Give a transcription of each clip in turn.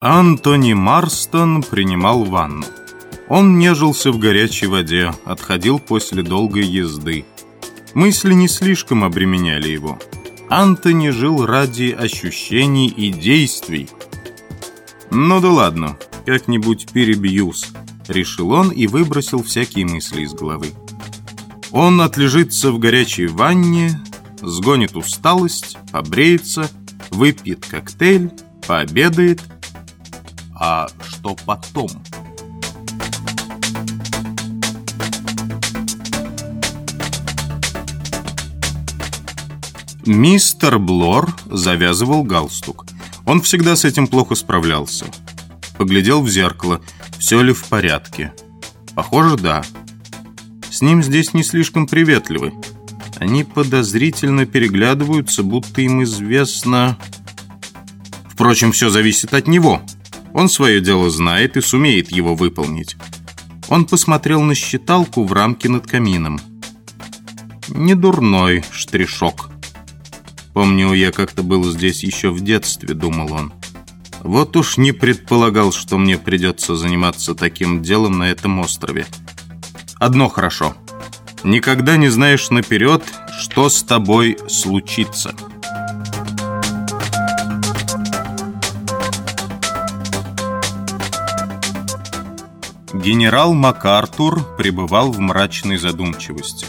Антони Марстон принимал ванну. Он нежился в горячей воде, отходил после долгой езды. Мысли не слишком обременяли его. Антони жил ради ощущений и действий. «Ну да ладно, как-нибудь перебьюсь», — решил он и выбросил всякие мысли из головы. Он отлежится в горячей ванне, сгонит усталость, побреется, выпьет коктейль, пообедает — а что потом? Мистер Блор завязывал галстук. Он всегда с этим плохо справлялся. Поглядел в зеркало, все ли в порядке. Похоже, да. С ним здесь не слишком приветливы. Они подозрительно переглядываются, будто им известно... Впрочем, все зависит от него. Он свое дело знает и сумеет его выполнить. Он посмотрел на считалку в рамке над камином. Недурной штришок. Помню, я как-то был здесь еще в детстве, думал он. Вот уж не предполагал, что мне придется заниматься таким делом на этом острове. Одно хорошо. Никогда не знаешь наперед, что с тобой случится. Генерал МакАртур пребывал в мрачной задумчивости.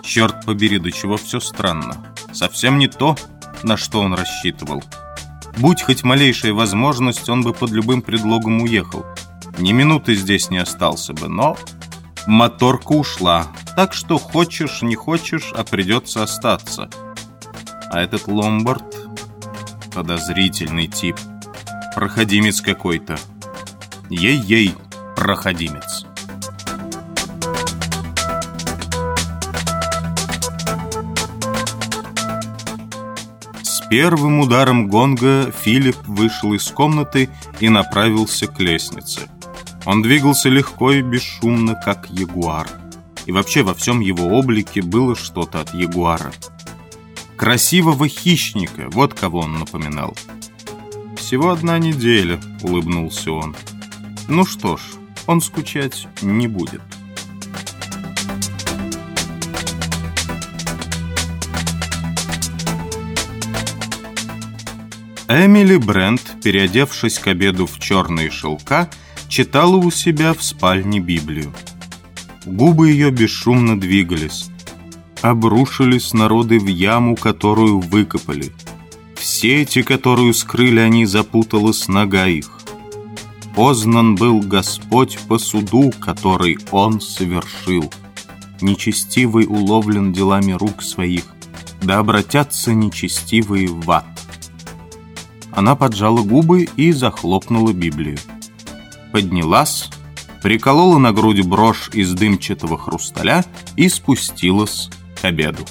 Черт побери, до чего все странно. Совсем не то, на что он рассчитывал. Будь хоть малейшая возможность, он бы под любым предлогом уехал. Ни минуты здесь не остался бы, но моторка ушла. Так что хочешь, не хочешь, а придется остаться. А этот ломбард — подозрительный тип. Проходимец какой-то. Ей-ей, проходимец. С первым ударом гонга Филипп вышел из комнаты и направился к лестнице. Он двигался легко и бесшумно, как ягуар. И вообще во всем его облике было что-то от ягуара. Красивого хищника, вот кого он напоминал. «Всего одна неделя», — улыбнулся он. «Ну что ж, он скучать не будет. Эмили Брент, переодевшись к обеду в черные шелка, читала у себя в спальне Библию. Губы ее бесшумно двигались. Обрушились народы в яму, которую выкопали. В сети, которую скрыли они, запуталась нога их. Познан был Господь по суду, который Он совершил. Нечестивый уловлен делами рук своих, да обратятся нечестивые в ад. Она поджала губы и захлопнула Библию. Поднялась, приколола на грудь брошь из дымчатого хрусталя и спустилась к обеду.